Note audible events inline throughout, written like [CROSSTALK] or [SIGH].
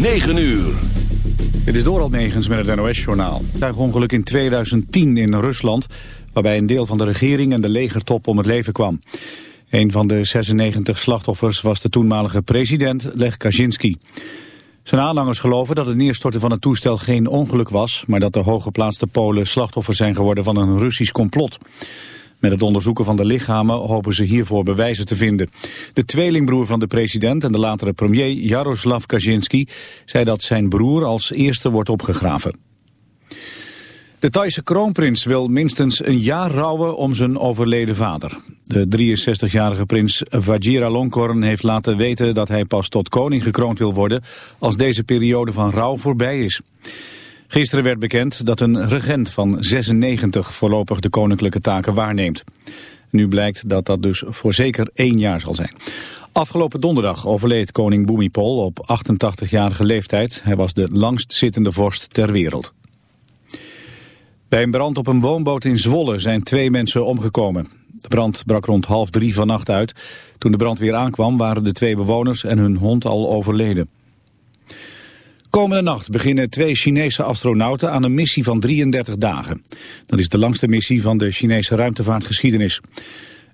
9 uur. Dit is Doral Megens met het NOS-journaal. ongeluk in 2010 in Rusland... waarbij een deel van de regering en de legertop om het leven kwam. Een van de 96 slachtoffers was de toenmalige president Lech Kaczynski. Zijn aanhangers geloven dat het neerstorten van het toestel geen ongeluk was... maar dat de hooggeplaatste Polen slachtoffer zijn geworden van een Russisch complot. Met het onderzoeken van de lichamen hopen ze hiervoor bewijzen te vinden. De tweelingbroer van de president en de latere premier Jaroslav Kaczynski zei dat zijn broer als eerste wordt opgegraven. De Thaise kroonprins wil minstens een jaar rouwen om zijn overleden vader. De 63-jarige prins Vajiralongkorn heeft laten weten dat hij pas tot koning gekroond wil worden als deze periode van rouw voorbij is. Gisteren werd bekend dat een regent van 96 voorlopig de koninklijke taken waarneemt. Nu blijkt dat dat dus voor zeker één jaar zal zijn. Afgelopen donderdag overleed koning Bhumipol op 88-jarige leeftijd. Hij was de langst zittende vorst ter wereld. Bij een brand op een woonboot in Zwolle zijn twee mensen omgekomen. De brand brak rond half drie vannacht uit. Toen de brand weer aankwam waren de twee bewoners en hun hond al overleden. Komende nacht beginnen twee Chinese astronauten aan een missie van 33 dagen. Dat is de langste missie van de Chinese ruimtevaartgeschiedenis.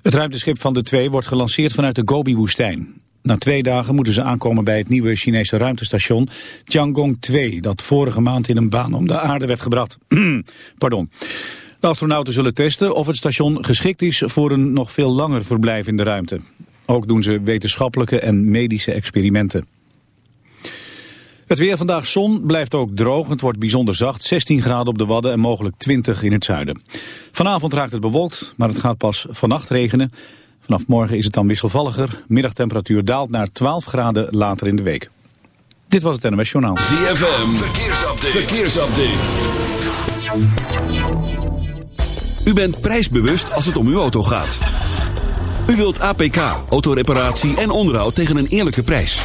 Het ruimteschip van de twee wordt gelanceerd vanuit de Gobi-woestijn. Na twee dagen moeten ze aankomen bij het nieuwe Chinese ruimtestation Tiangong 2... dat vorige maand in een baan om de aarde werd gebracht. [CLEARS THROAT] Pardon. De astronauten zullen testen of het station geschikt is voor een nog veel langer verblijf in de ruimte. Ook doen ze wetenschappelijke en medische experimenten. Het weer vandaag zon blijft ook droog. Het wordt bijzonder zacht, 16 graden op de Wadden en mogelijk 20 in het zuiden. Vanavond raakt het bewolkt, maar het gaat pas vannacht regenen. Vanaf morgen is het dan wisselvalliger. Middagtemperatuur daalt naar 12 graden later in de week. Dit was het NMS Journaal. ZFM, verkeersupdate. verkeersupdate. U bent prijsbewust als het om uw auto gaat. U wilt APK, autoreparatie en onderhoud tegen een eerlijke prijs.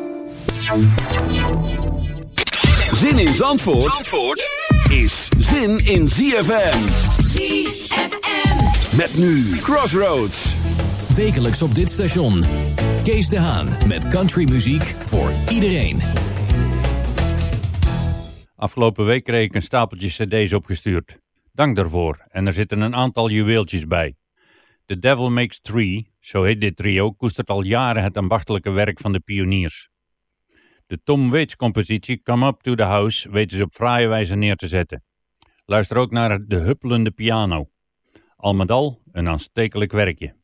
Zin in Zandvoort, Zandvoort is zin in ZFM. ZFM. Met nu Crossroads. Wekelijks op dit station. Kees de Haan met countrymuziek voor iedereen. Afgelopen week kreeg ik een stapeltje cd's opgestuurd. Dank daarvoor en er zitten een aantal juweeltjes bij. The Devil Makes Three, zo heet dit trio, koestert al jaren het ambachtelijke werk van de pioniers. De Tom Waits compositie Come Up to the House weten ze op fraaie wijze neer te zetten. Luister ook naar de huppelende piano. Al met al een aanstekelijk werkje.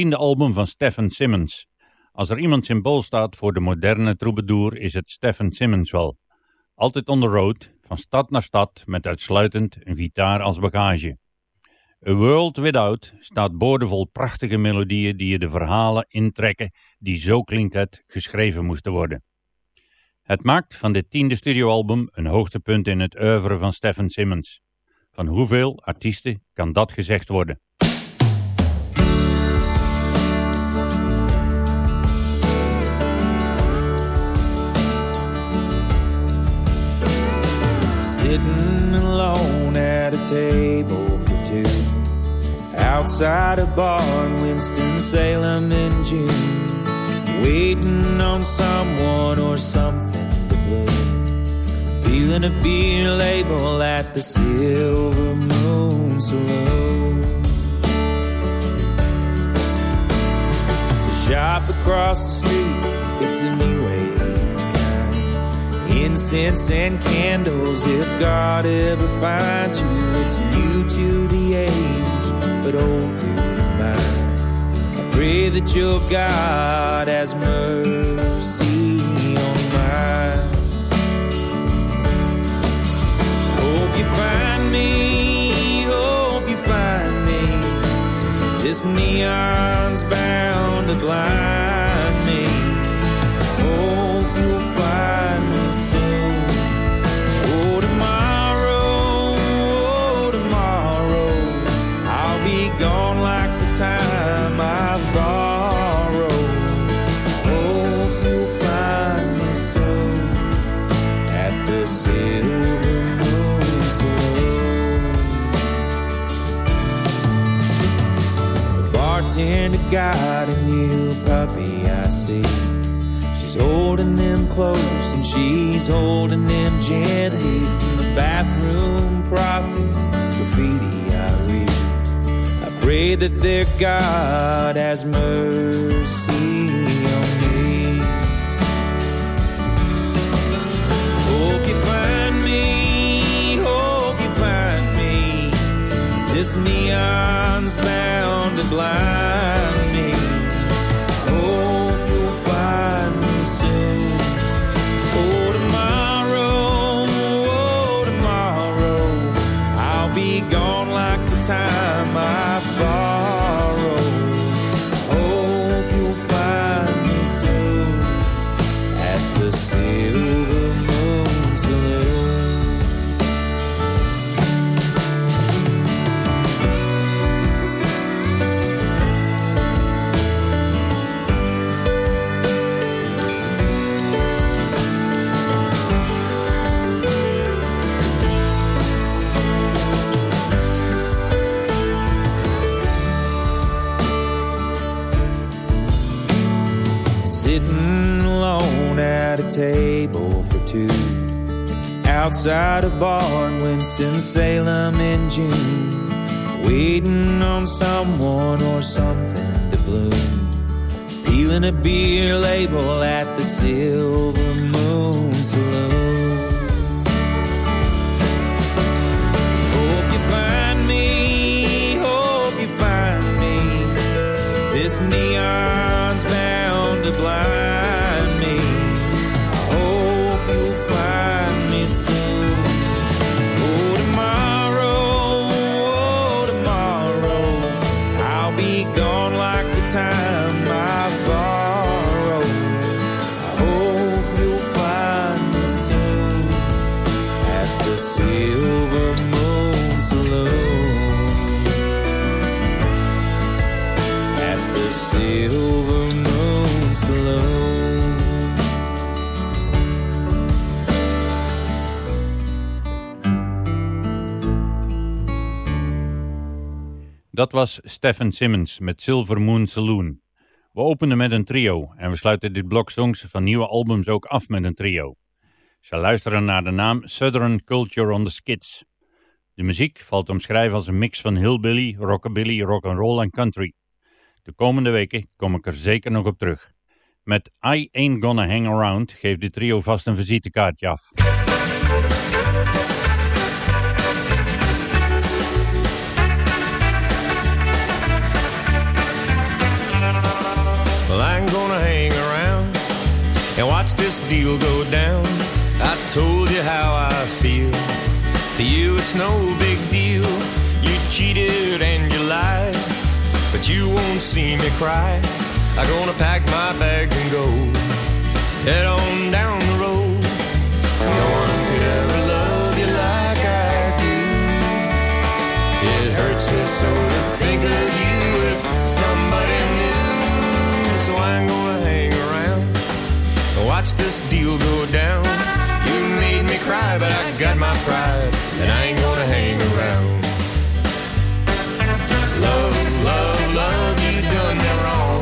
Tiende album van Stephen Simmons. Als er iemand symbool staat voor de moderne troubadour is het Stephen Simmons wel. Altijd on the road, van stad naar stad met uitsluitend een gitaar als bagage. A World Without staat boordevol prachtige melodieën die je de verhalen intrekken die zo klinkt het geschreven moesten worden. Het maakt van dit tiende studioalbum een hoogtepunt in het oeuvre van Stephen Simmons. Van hoeveel artiesten kan dat gezegd worden? Sitting alone at a table for two. Outside a bar in Winston-Salem in June. Waiting on someone or something to bloom Feeling a beer label at the Silver Moon Saloon The shop across the street, it's a new age Incense and candles, if God ever finds you, it's new to the age, but old to the mind. I pray that your God has mercy on mine. Hope you find me, hope you find me. This neon's bound to blind got a new puppy, I see. She's holding them close and she's holding them gently from the bathroom prophets graffiti I read. I pray that their God has mercy on me. Hope you find me, hope you find me. This neon's bound to blind Outside a bar in Winston-Salem in June Waiting on someone or something to bloom Peeling a beer label at the Silver Moon Saloon. Dat was Stephen Simmons met Silver Moon Saloon. We openen met een trio en we sluiten dit blok songs van nieuwe albums ook af met een trio. Ze luisteren naar de naam Southern Culture on the Skids. De muziek valt te omschrijven als een mix van hillbilly, rockabilly, rock'n'roll en country. De komende weken kom ik er zeker nog op terug. Met I Ain't Gonna Hang Around geeft dit trio vast een visitekaartje af. This deal go down. I told you how I feel. To you, it's no big deal. You cheated and you lied, but you won't see me cry. I'm gonna pack my bags and go. Head on down the road. No one could ever love you like I do. It hurts me so to think of you watch this deal go down. You made me cry, but I got my pride, and I ain't gonna hang around. Love, love, love, you done me wrong.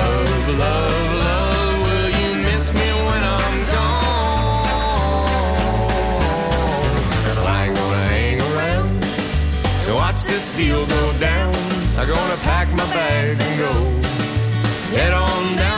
Love, love, love, will you miss me when I'm gone? I ain't gonna hang around to watch this deal go down. I'm gonna pack my bags and go. Head on down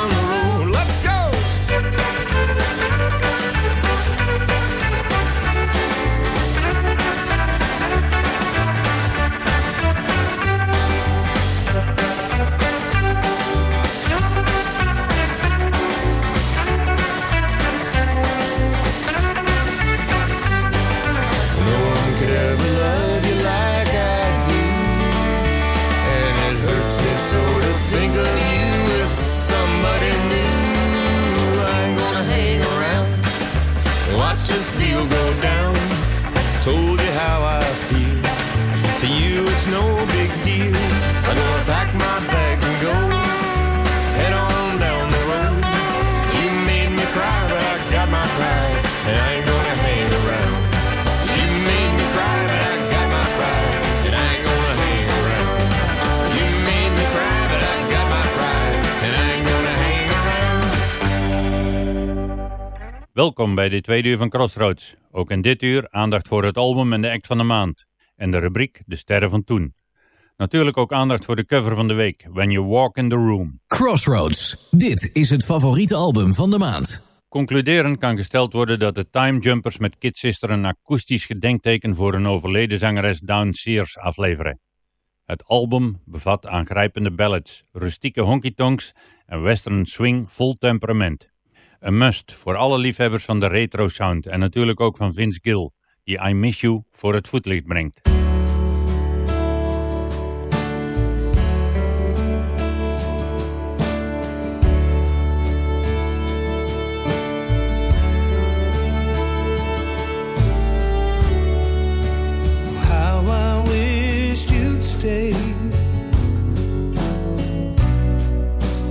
Welkom bij de tweede uur van Crossroads. Ook in dit uur aandacht voor het album en de act van de maand. En de rubriek De Sterren van Toen. Natuurlijk ook aandacht voor de cover van de week, When You Walk in the Room. Crossroads. Dit is het favoriete album van de maand. Concluderend kan gesteld worden dat de Time Jumpers met Kid Sister een akoestisch gedenkteken voor een overleden zangeres Dawn Sears afleveren. Het album bevat aangrijpende ballads, rustieke honky-tonks en western swing vol temperament. Een must voor alle liefhebbers van de retro sound en natuurlijk ook van Vince Gill, die I Miss You voor het voetlicht brengt.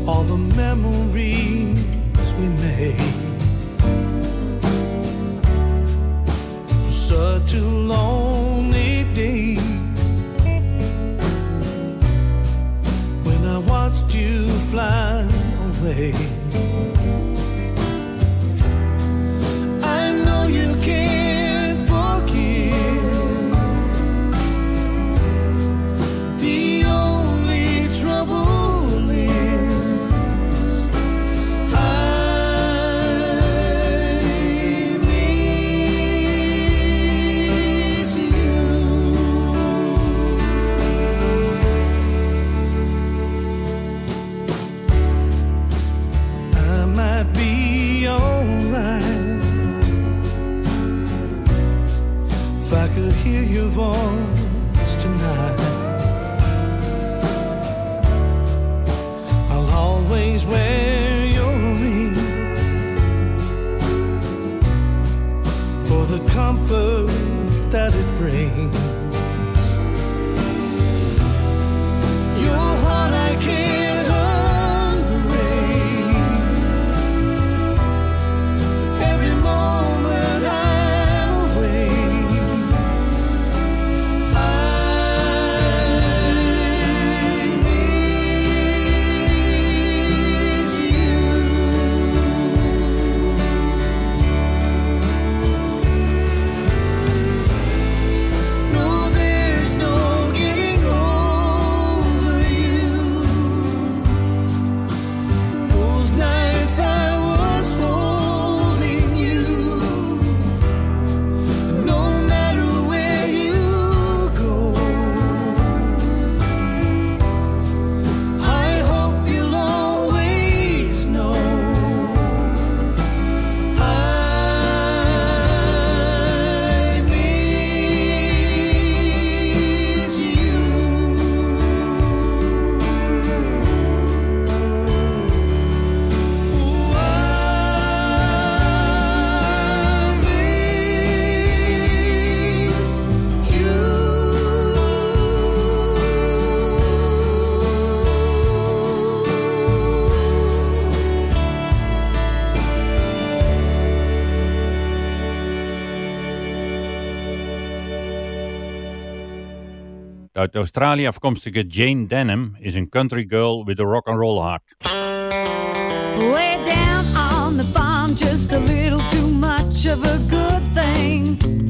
All the memories fly. uit Australië afkomstige Jayne Denham is een country girl with a rock and roll heart. Way down on the just a little too much of a good thing.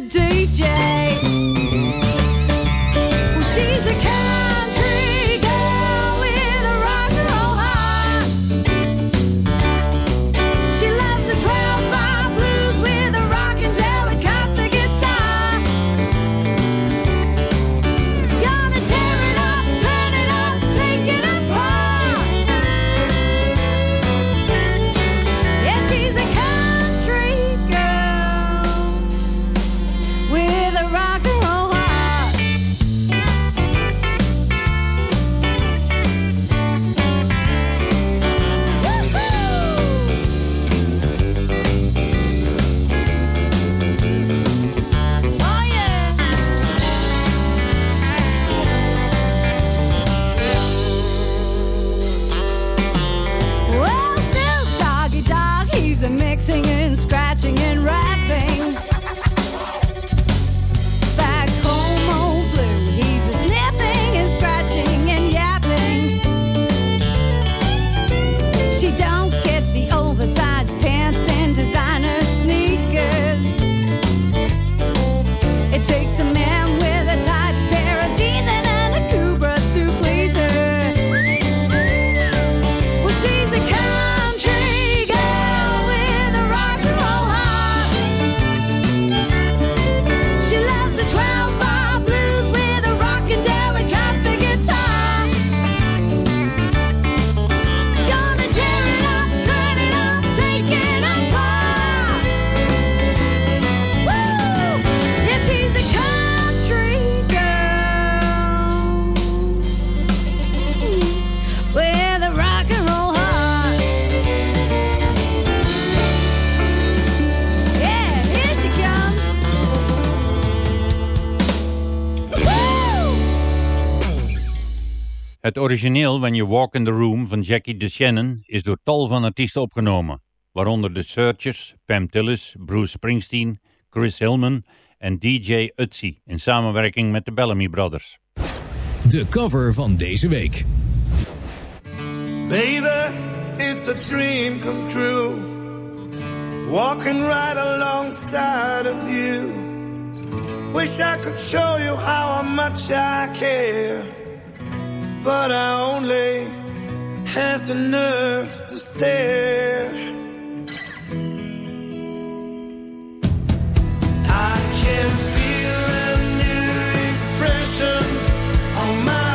DJ. Het origineel When You Walk in the Room van Jackie DeShannon is door tal van artiesten opgenomen, waaronder The Searchers, Pam Tillis, Bruce Springsteen, Chris Hillman en DJ Utsi in samenwerking met de Bellamy Brothers. De cover van deze week. Baby, it's a dream come true. Walking right alongside of you. Wish I could show you how much I care. but I only have the nerve to stare. I can feel a new expression on my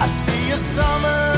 I see a summer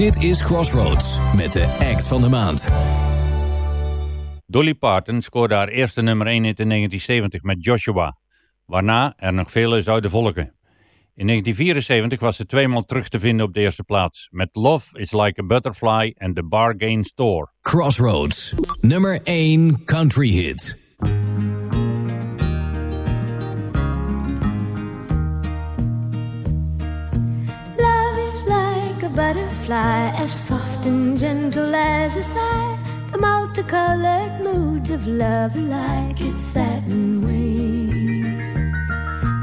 Dit is Crossroads met de act van de maand. Dolly Parton scoorde haar eerste nummer 1 hit in 1970 met Joshua, waarna er nog vele zouden volgen. In 1974 was ze tweemaal terug te vinden op de eerste plaats met Love is Like a Butterfly en The Bargain Store. Crossroads, nummer 1 country hit. Butterfly, as soft and gentle as a sigh. The multicolored moods of love are like its satin wings.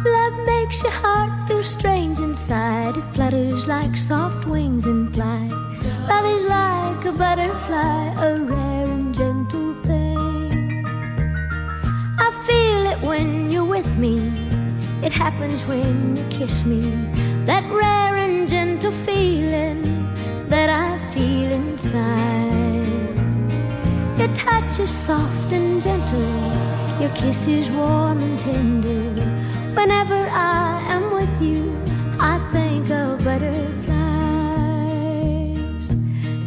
Love makes your heart feel strange inside. It flutters like soft wings in flight. Love is like a butterfly, a rare and gentle thing. I feel it when you're with me. It happens when you kiss me. That rare and gentle feeling that I feel inside. Your touch is soft and gentle. Your kiss is warm and tender. Whenever I am with you, I think of butterflies.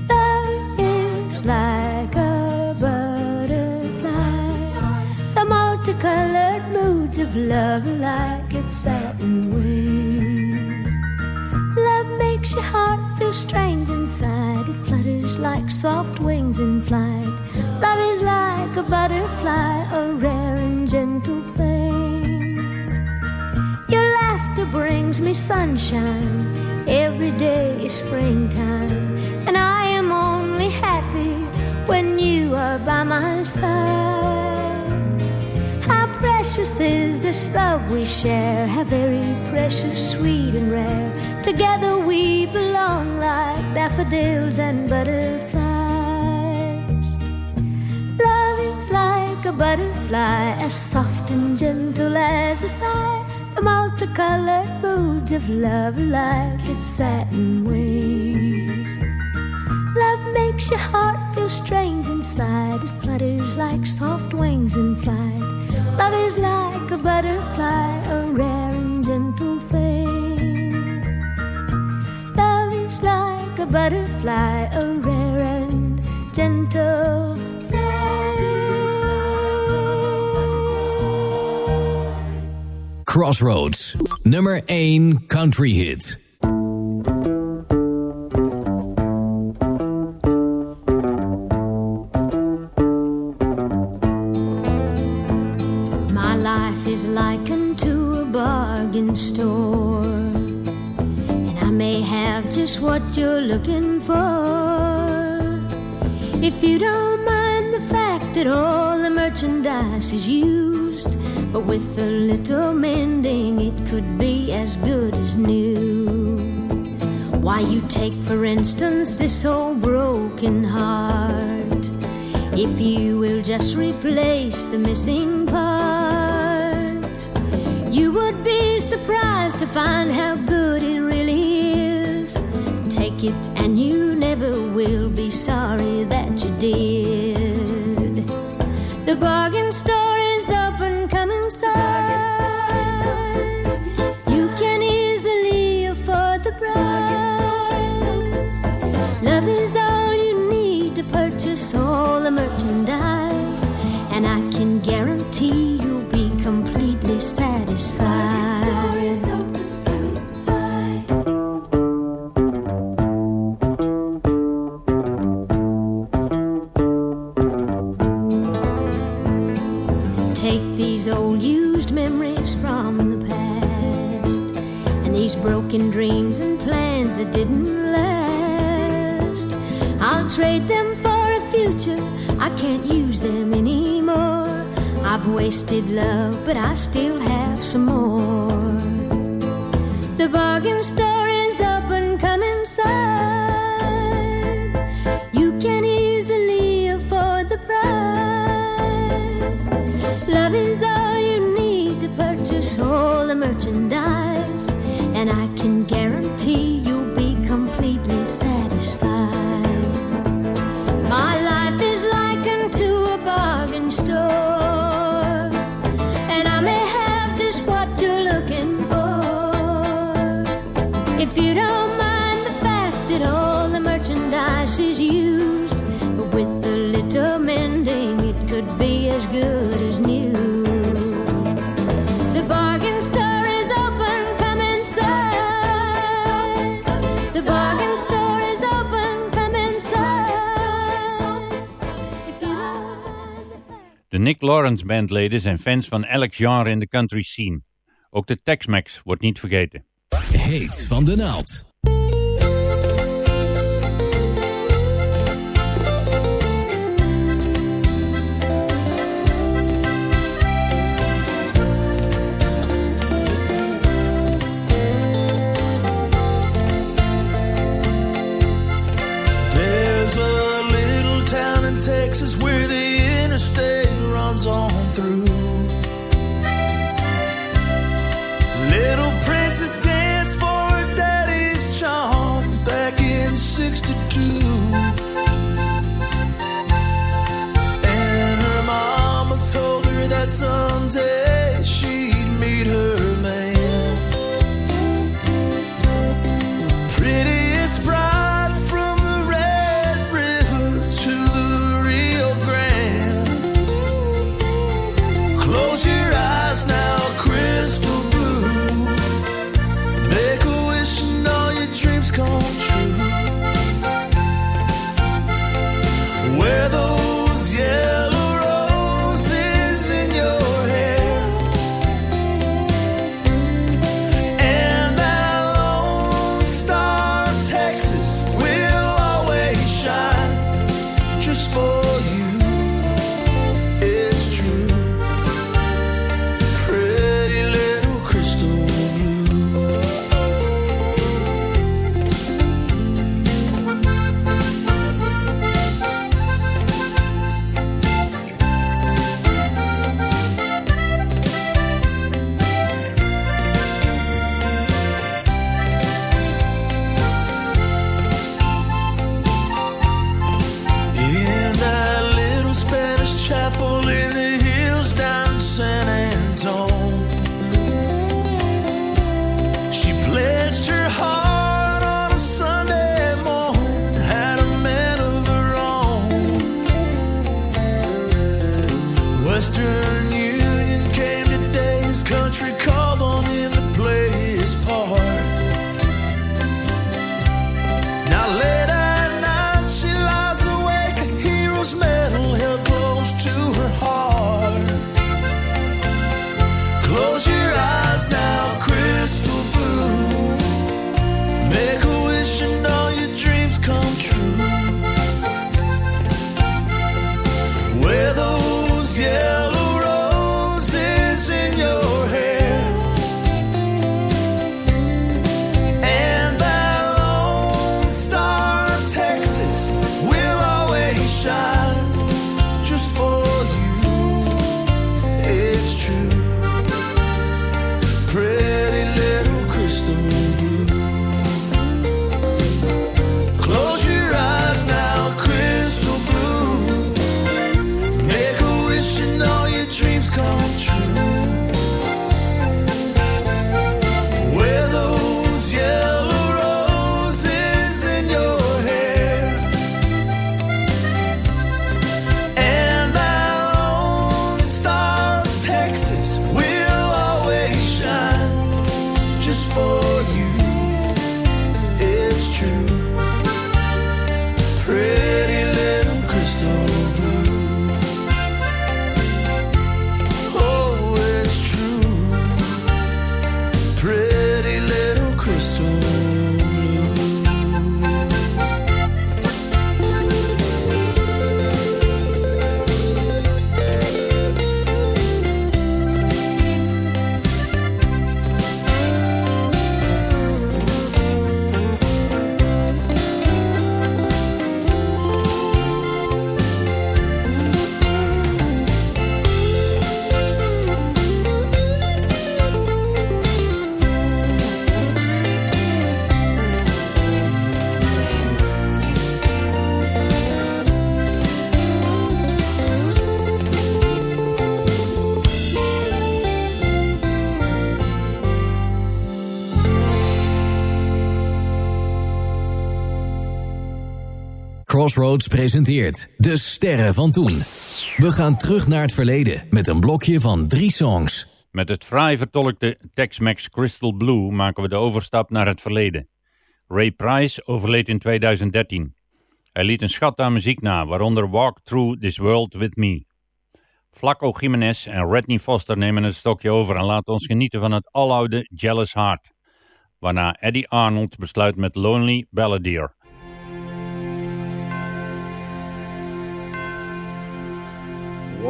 Love is like a butterfly. The multicolored moods of love like its satin wings. Makes your heart feel strange inside. It flutters like soft wings in flight. Love is like a butterfly, a rare and gentle thing. Your laughter brings me sunshine. Every day is springtime. And I am only happy when you are by my side. Precious is this love we share. How very precious, sweet, and rare. Together we belong like daffodils and butterflies. Love is like a butterfly, as soft and gentle as a sigh. The multicolored moods of love are like its satin wings. Love makes your heart feel strange inside. It flutters like soft wings in flight. Love is like a butterfly, a rare and gentle thing. Love is like a butterfly, a rare and gentle thing. Crossroads, number 1 country hit. little mending, it could be as good as new. Why, you take, for instance, this old broken heart. If you will just replace the missing parts, you would be surprised to find how good it really is. Take it, and you never will be sorry that you did. The bargain just so bandleden zijn fans van elk genre in de country scene. Ook de Tex-Mex wordt niet vergeten. Heet van de naald. Crossroads presenteert De Sterren van Toen. We gaan terug naar het verleden met een blokje van drie songs. Met het fraai vertolkte Tex-Mex Crystal Blue maken we de overstap naar het verleden. Ray Price overleed in 2013. Hij liet een schat aan muziek na, waaronder Walk Through This World With Me. Flaco Jiménez en Redney Foster nemen het stokje over en laten ons genieten van het aloude Jealous Heart. Waarna Eddie Arnold besluit met Lonely Balladeer.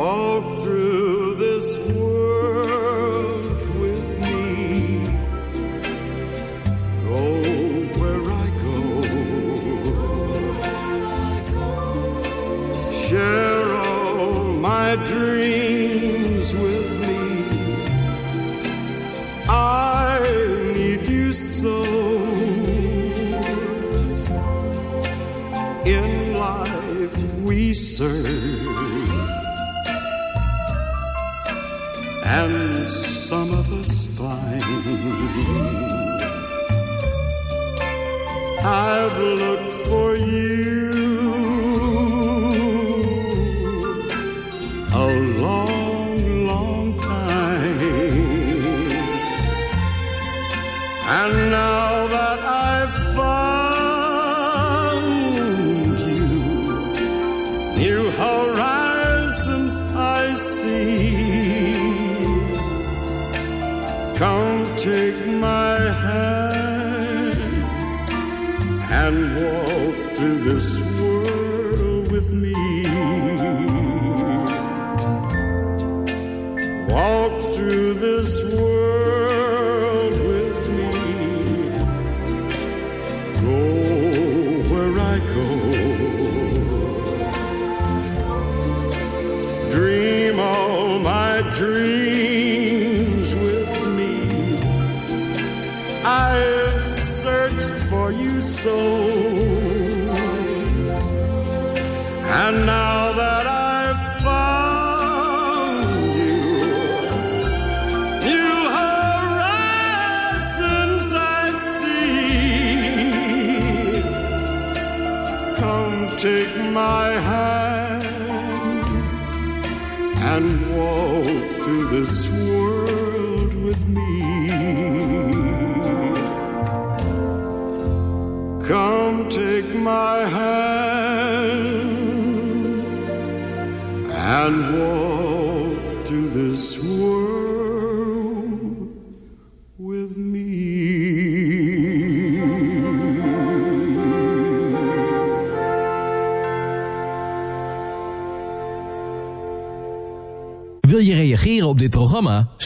Walk through this world with me. Go where I go. Share all my dreams with me. I need you so. In life we serve. And some of us find I've looked for you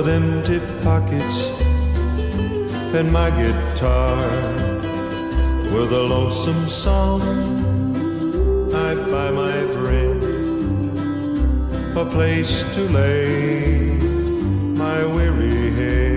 with empty pockets and my guitar. With a lonesome song I buy my friend a place to lay my weary head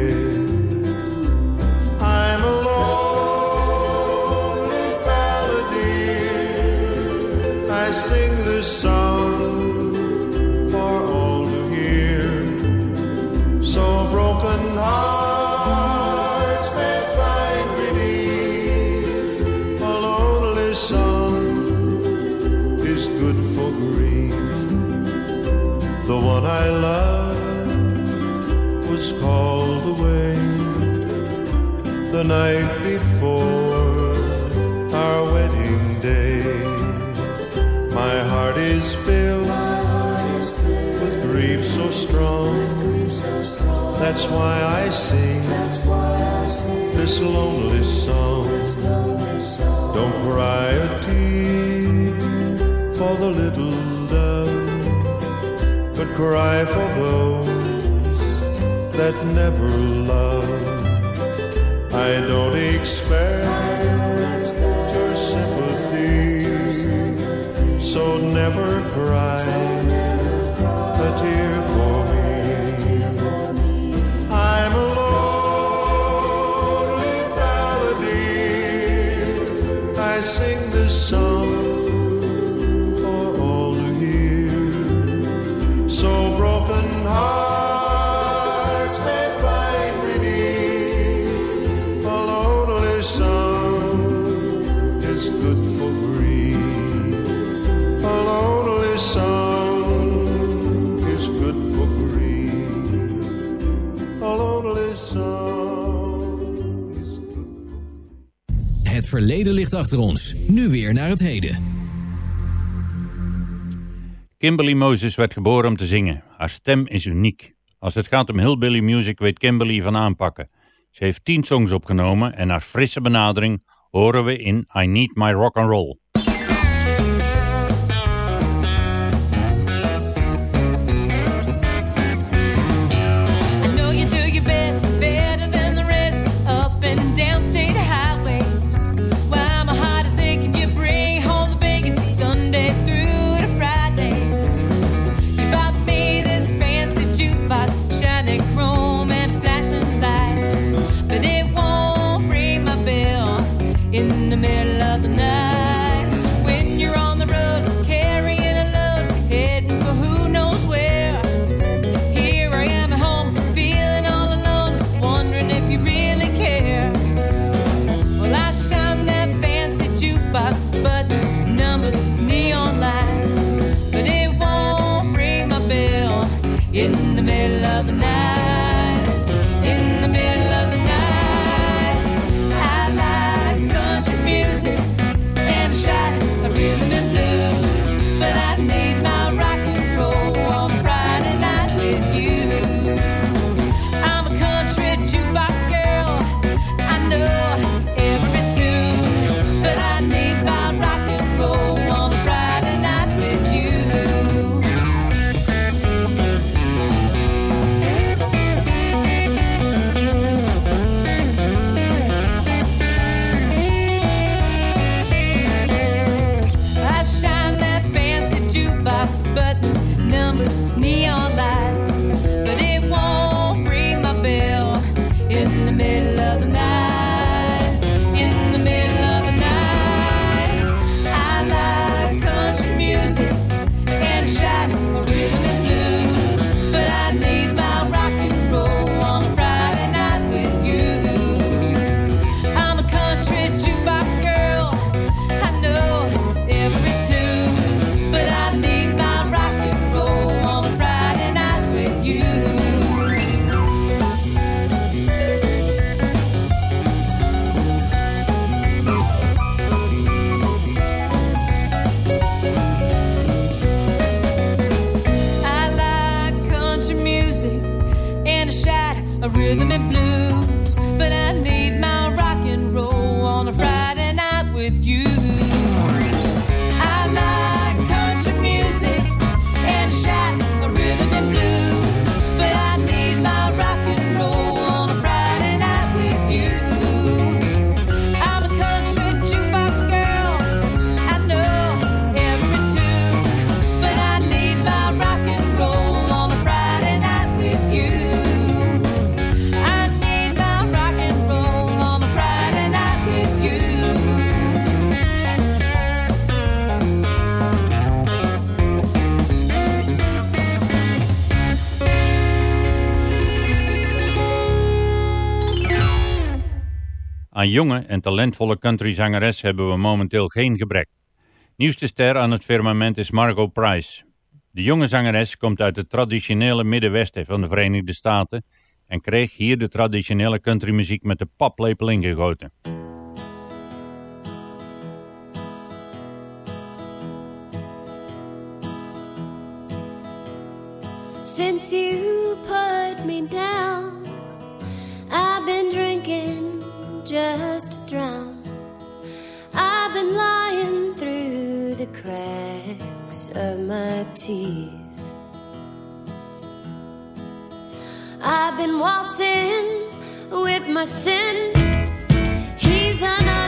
the night before our wedding day. My heart is filled with grief so strong. That's why I sing this lonely song. Don't cry a tear for the little dove but cry for those that never loved I don't expect your sympathy so never cry. a verleden ligt achter ons. Nu weer naar het heden. Kimberly Moses werd geboren om te zingen. Haar stem is uniek. Als het gaat om hillbilly music weet Kimberly van aanpakken. Ze heeft tien songs opgenomen en haar frisse benadering horen we in I Need My Rock and Roll. jonge en talentvolle countryzangeres hebben we momenteel geen gebrek. Nieuwste ster aan het firmament is Margot Price. De jonge zangeres komt uit het traditionele Middenwesten van de Verenigde Staten en kreeg hier de traditionele countrymuziek met de paplepel ingegoten. Since you put me down I've been drinking of my teeth. I've been waltzing with my sin. He's an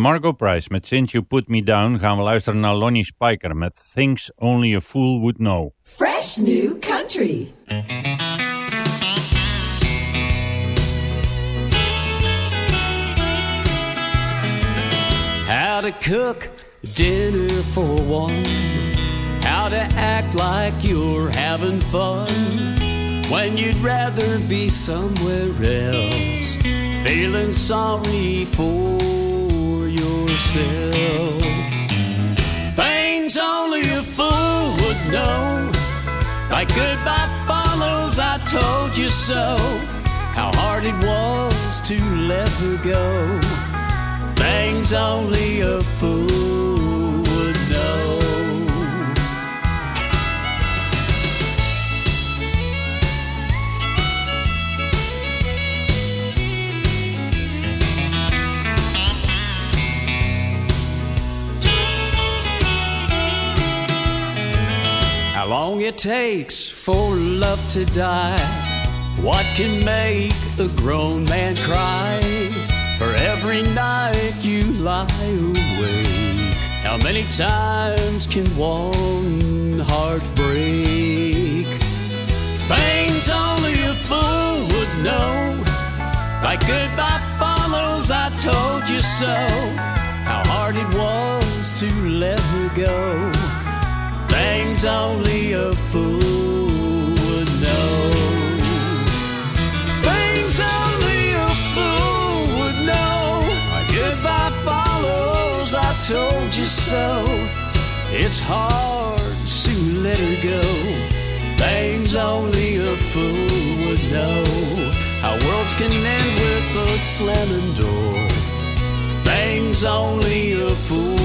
Margo Price met Since You Put Me Down gaan we luisteren naar Lonnie Spiker met Things Only a Fool Would Know. Fresh new country. How to cook dinner for one. How to act like you're having fun when you'd rather be somewhere else. Feeling sorry for yourself. Things only a fool would know. Like goodbye follows, I told you so. How hard it was to let her go. Things only a fool it takes for love to die. What can make a grown man cry? For every night you lie awake, how many times can one heart break? Things only a fool would know. Like goodbye follows, I told you so. How hard it was to let her go. Things only a fool would know. Things only a fool would know. A goodbye follows, I told you so. It's hard to let her go. Things only a fool would know. How worlds can end with a slamming door. Things only a fool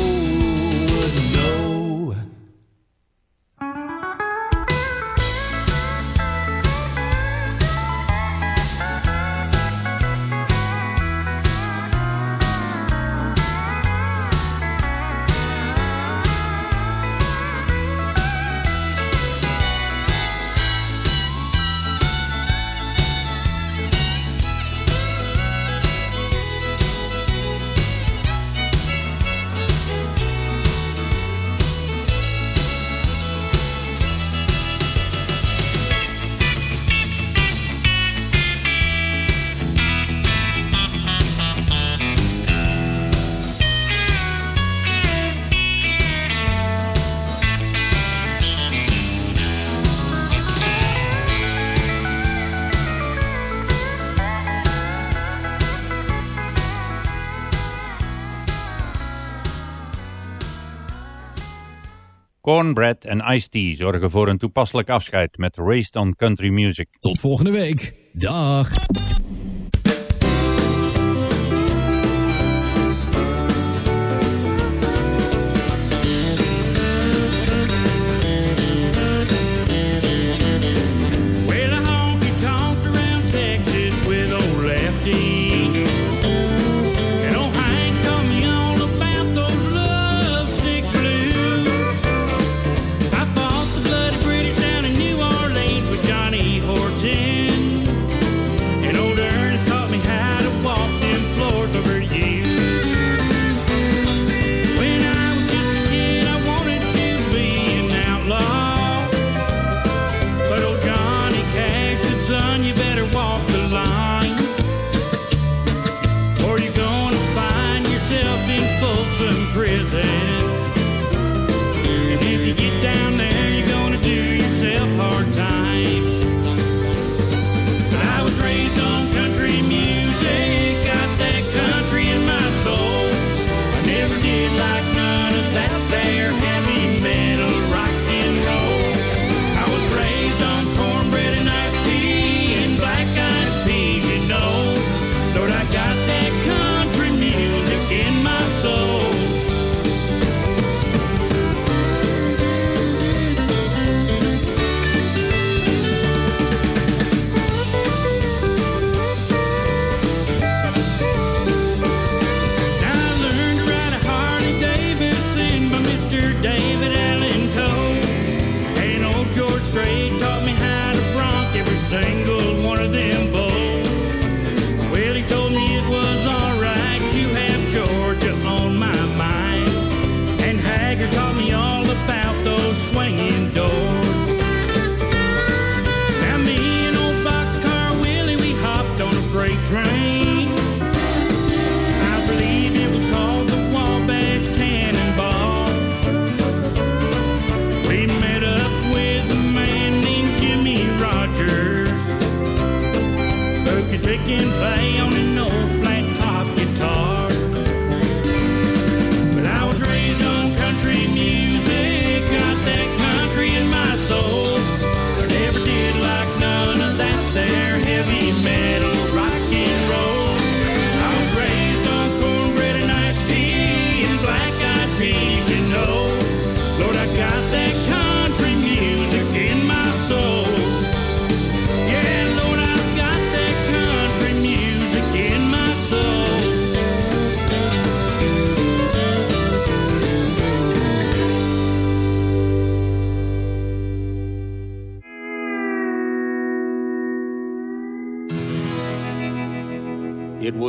Cornbread en Iced Tea zorgen voor een toepasselijk afscheid met Raised on Country Music. Tot volgende week. Dag.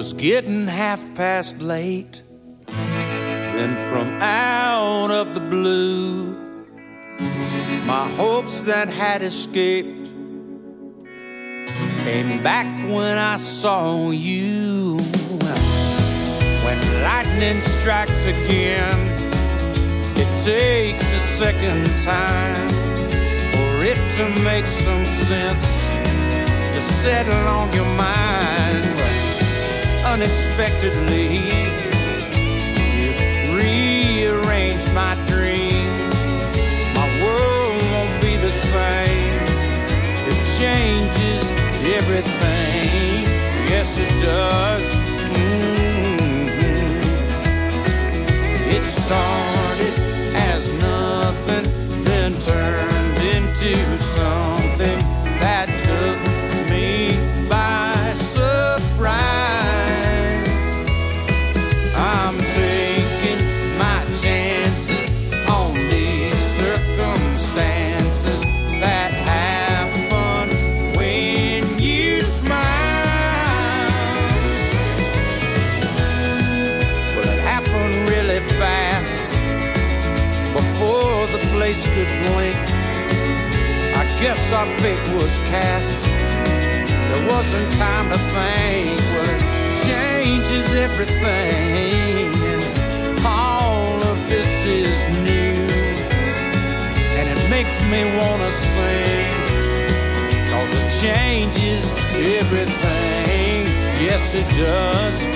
Was getting half past late. Then from out of the blue, my hopes that had escaped came back when I saw you. When lightning strikes again, it takes a second time for it to make some sense to settle on your mind. Unexpectedly, you rearranged my dreams. My world won't be the same. It changes everything. Yes, it does. Mhm. It started as nothing, then turned into Guess our fate was cast. There wasn't time to think. Well, it changes everything. All of this is new. And it makes me want to sing. Cause it changes everything. Yes, it does.